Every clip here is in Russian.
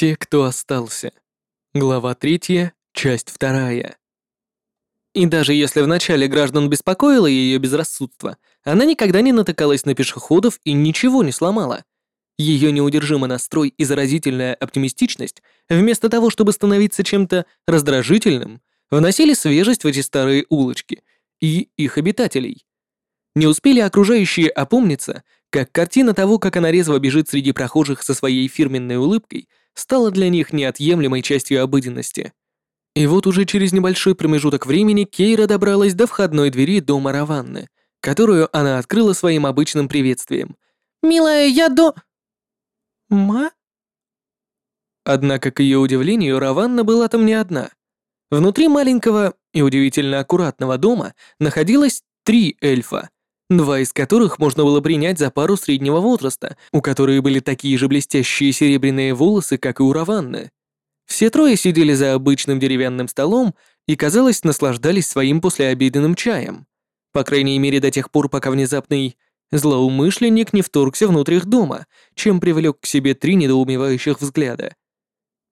Те, кто остался. Глава третья, часть вторая. И даже если вначале граждан беспокоило ее безрассудство, она никогда не натыкалась на пешеходов и ничего не сломала. Ее неудержимый настрой и заразительная оптимистичность, вместо того, чтобы становиться чем-то раздражительным, вносили свежесть в эти старые улочки и их обитателей. Не успели окружающие опомниться, как картина того, как она резво бежит среди прохожих со своей фирменной улыбкой, стала для них неотъемлемой частью обыденности. И вот уже через небольшой промежуток времени Кейра добралась до входной двери дома Раванны, которую она открыла своим обычным приветствием. «Милая, я до...» «Ма?» Однако, к ее удивлению, Раванна была там не одна. Внутри маленького и удивительно аккуратного дома находилось три эльфа, два из которых можно было принять за пару среднего возраста, у которой были такие же блестящие серебряные волосы, как и у Раванны. Все трое сидели за обычным деревянным столом и, казалось, наслаждались своим послеобеденным чаем. По крайней мере, до тех пор, пока внезапный злоумышленник не вторгся внутрь их дома, чем привлек к себе три недоумевающих взгляда.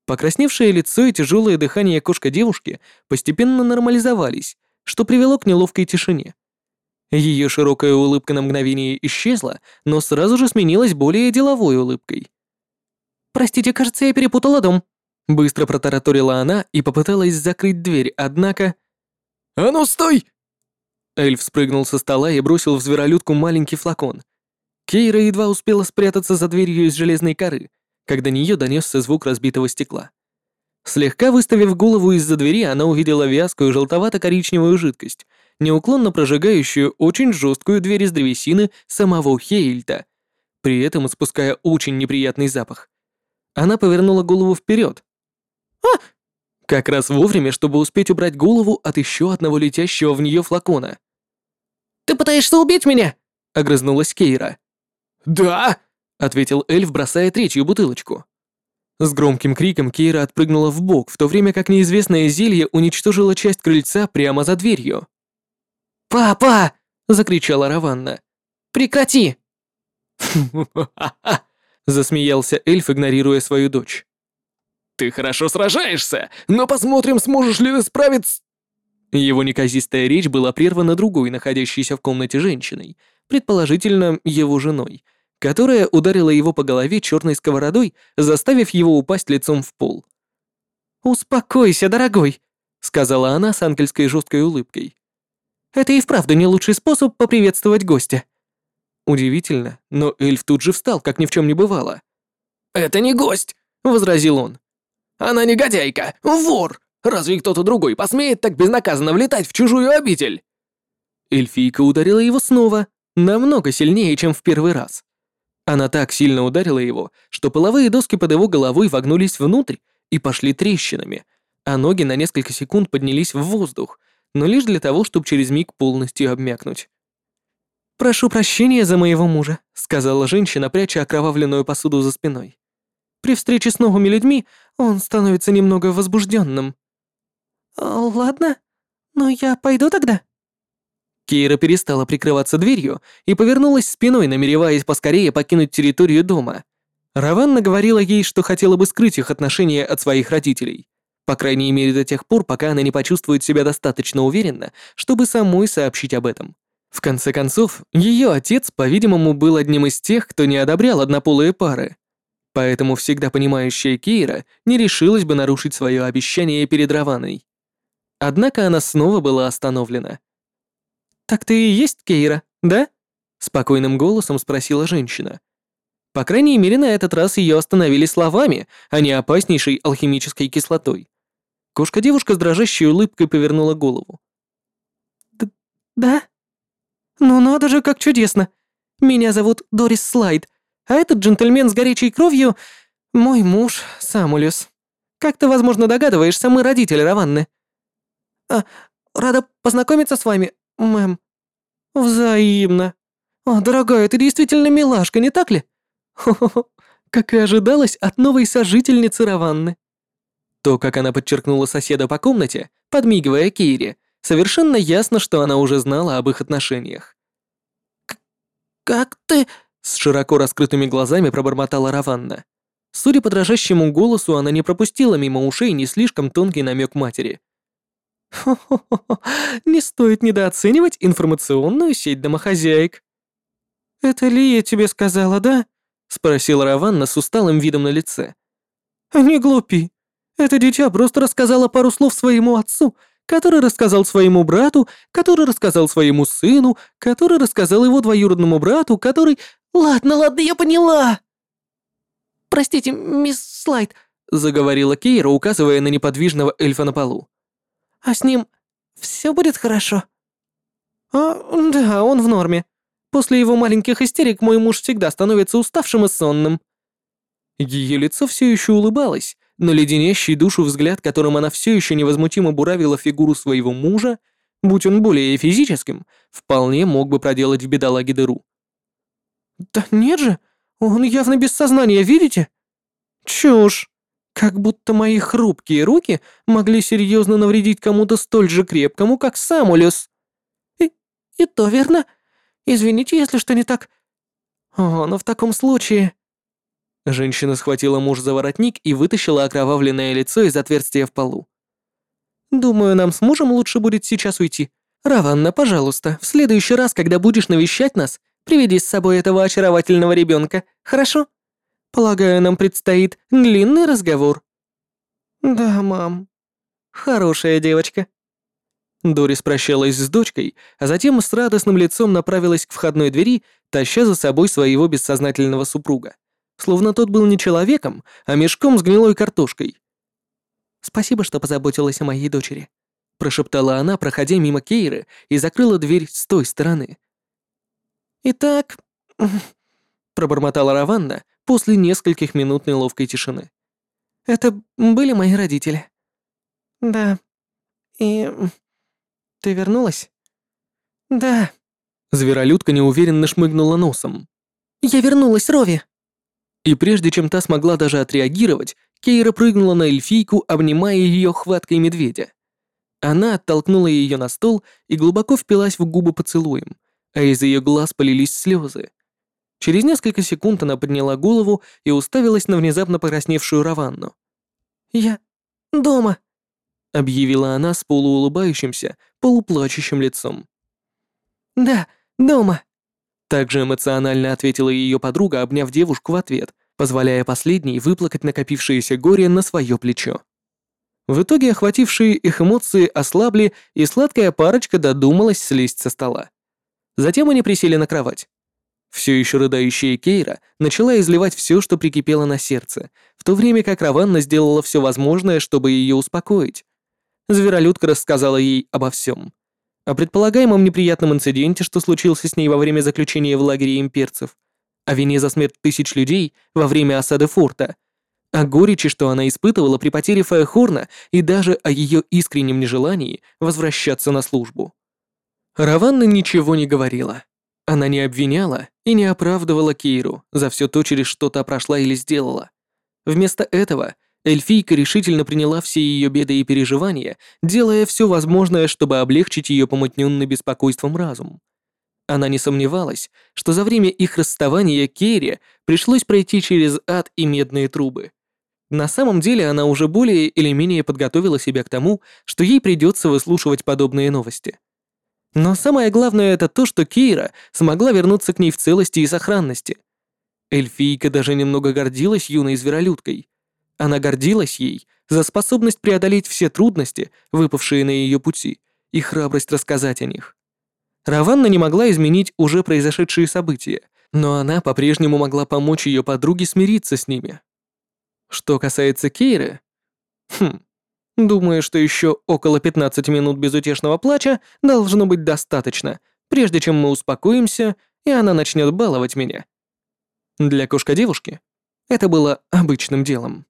Покрасневшее лицо и тяжелое дыхание кошка девушки постепенно нормализовались, что привело к неловкой тишине. Ее широкая улыбка на мгновение исчезла, но сразу же сменилась более деловой улыбкой. «Простите, кажется, я перепутала дом», — быстро протараторила она и попыталась закрыть дверь, однако... «А ну, стой!» Эльф спрыгнул со стола и бросил в зверолюдку маленький флакон. Кейра едва успела спрятаться за дверью из железной коры, когда нее донесся звук разбитого стекла. Слегка выставив голову из-за двери, она увидела вязкую желтовато-коричневую жидкость, неуклонно прожигающую очень жесткую дверь из древесины самого Хейльта, при этом испуская очень неприятный запах. Она повернула голову вперед. «А!» Как раз вовремя, чтобы успеть убрать голову от еще одного летящего в нее флакона. «Ты пытаешься убить меня?» — огрызнулась Кейра. «Да!» — ответил эльф, бросая третью бутылочку. С громким криком Кейра отпрыгнула в бок, в то время как неизвестное зелье уничтожило часть крыльца прямо за дверью. «Папа!» — закричала Раванна. «Прекрати!» засмеялся эльф, игнорируя свою дочь. «Ты хорошо сражаешься, но посмотрим, сможешь ли ты справиться...» Его неказистая речь была прервана другой, находящейся в комнате женщиной, предположительно, его женой, которая ударила его по голове черной сковородой, заставив его упасть лицом в пол. «Успокойся, дорогой», — сказала она с ангельской жесткой улыбкой. Это и вправду не лучший способ поприветствовать гостя. Удивительно, но эльф тут же встал, как ни в чем не бывало. «Это не гость», — возразил он. «Она негодяйка, вор. Разве кто-то другой посмеет так безнаказанно влетать в чужую обитель?» Эльфийка ударила его снова, намного сильнее, чем в первый раз. Она так сильно ударила его, что половые доски под его головой вогнулись внутрь и пошли трещинами, а ноги на несколько секунд поднялись в воздух, но лишь для того, чтобы через миг полностью обмякнуть. «Прошу прощения за моего мужа», — сказала женщина, пряча окровавленную посуду за спиной. «При встрече с новыми людьми он становится немного возбужденным». «Ладно, но я пойду тогда». Кейра перестала прикрываться дверью и повернулась спиной, намереваясь поскорее покинуть территорию дома. Раванна говорила ей, что хотела бы скрыть их отношения от своих родителей. По крайней мере, до тех пор, пока она не почувствует себя достаточно уверенно, чтобы самой сообщить об этом. В конце концов, ее отец, по-видимому, был одним из тех, кто не одобрял однополые пары. Поэтому всегда понимающая Кейра не решилась бы нарушить свое обещание перед Раваной. Однако она снова была остановлена. «Так ты и есть Кейра, да?» — спокойным голосом спросила женщина. По крайней мере, на этот раз ее остановили словами, а не опаснейшей алхимической кислотой. Кошка-девушка с дрожащей улыбкой повернула голову. Д «Да? Ну надо же, как чудесно! Меня зовут Дорис Слайд, а этот джентльмен с горячей кровью — мой муж Самулюс. Как ты, возможно, догадываешься, мы родители Раванны». «А, рада познакомиться с вами, мэм». «Взаимно. О, дорогая, ты действительно милашка, не так ли?» «Хо-хо-хо, как и ожидалось от новой сожительницы Раванны». То, как она подчеркнула соседа по комнате, подмигивая Кейре, совершенно ясно, что она уже знала об их отношениях. «Как ты...» — с широко раскрытыми глазами пробормотала Раванна. Судя по дрожащему голосу, она не пропустила мимо ушей не слишком тонкий намек матери. «Хо-хо-хо, не стоит недооценивать информационную сеть домохозяек». «Это Лия тебе сказала, да?» — спросила Раванна с усталым видом на лице. «Не глупи. Это дитя просто рассказала пару слов своему отцу, который рассказал своему брату, который рассказал своему сыну, который рассказал его двоюродному брату, который... Ладно, ладно, я поняла!» «Простите, мисс Слайд», — заговорила Кейра, указывая на неподвижного эльфа на полу. «А с ним все будет хорошо?» «А, да, он в норме. После его маленьких истерик мой муж всегда становится уставшим и сонным». Ее лицо все еще улыбалось, но леденящий душу взгляд, которым она все еще невозмутимо буравила фигуру своего мужа, будь он более физическим, вполне мог бы проделать в бедолаге дыру. «Да нет же, он явно без сознания, видите? Чушь! Как будто мои хрупкие руки могли серьезно навредить кому-то столь же крепкому, как Самулюс. И, и то верно. Извините, если что не так. О, но в таком случае... Женщина схватила муж за воротник и вытащила окровавленное лицо из отверстия в полу. «Думаю, нам с мужем лучше будет сейчас уйти. Раванна, пожалуйста, в следующий раз, когда будешь навещать нас, приведи с собой этого очаровательного ребенка, хорошо? Полагаю, нам предстоит длинный разговор». «Да, мам. Хорошая девочка». Дорис прощалась с дочкой, а затем с радостным лицом направилась к входной двери, таща за собой своего бессознательного супруга словно тот был не человеком, а мешком с гнилой картошкой. «Спасибо, что позаботилась о моей дочери», — прошептала она, проходя мимо Кейры, и закрыла дверь с той стороны. «Итак...» — пробормотала Раванна после нескольких минут неловкой тишины. «Это были мои родители». «Да. И... ты вернулась?» «Да». Зверолюдка неуверенно шмыгнула носом. «Я вернулась, Рови!» И прежде чем та смогла даже отреагировать, Кейра прыгнула на эльфийку, обнимая ее хваткой медведя. Она оттолкнула ее на стол и глубоко впилась в губы поцелуем, а из ее глаз полились слезы. Через несколько секунд она подняла голову и уставилась на внезапно покрасневшую Раванну. «Я дома», — объявила она с полуулыбающимся, полуплачущим лицом. «Да, дома», также эмоционально ответила ее подруга, обняв девушку в ответ, позволяя последней выплакать накопившееся горе на свое плечо. В итоге охватившие их эмоции ослабли, и сладкая парочка додумалась слезть со стола. Затем они присели на кровать. Все еще рыдающая Кейра начала изливать все, что прикипело на сердце, в то время как Раванна сделала все возможное, чтобы ее успокоить. Зверолюдка рассказала ей обо всем о предполагаемом неприятном инциденте, что случился с ней во время заключения в лагере имперцев, о вине за смерть тысяч людей во время осады форта, о горечи, что она испытывала при потере Фаехорна и даже о ее искреннем нежелании возвращаться на службу. Раванна ничего не говорила. Она не обвиняла и не оправдывала Кейру за все то, через что та прошла или сделала. Вместо этого Эльфийка решительно приняла все ее беды и переживания, делая все возможное, чтобы облегчить ее помутненный беспокойством разум. Она не сомневалась, что за время их расставания Керри пришлось пройти через ад и медные трубы. На самом деле она уже более или менее подготовила себя к тому, что ей придется выслушивать подобные новости. Но самое главное это то, что Кейра смогла вернуться к ней в целости и сохранности. Эльфийка даже немного гордилась юной зверолюдкой. Она гордилась ей за способность преодолеть все трудности, выпавшие на ее пути, и храбрость рассказать о них. Раванна не могла изменить уже произошедшие события, но она по-прежнему могла помочь ее подруге смириться с ними. Что касается Кейры... Хм... Думаю, что еще около 15 минут безутешного плача должно быть достаточно, прежде чем мы успокоимся, и она начнет баловать меня. Для кошка-девушки это было обычным делом.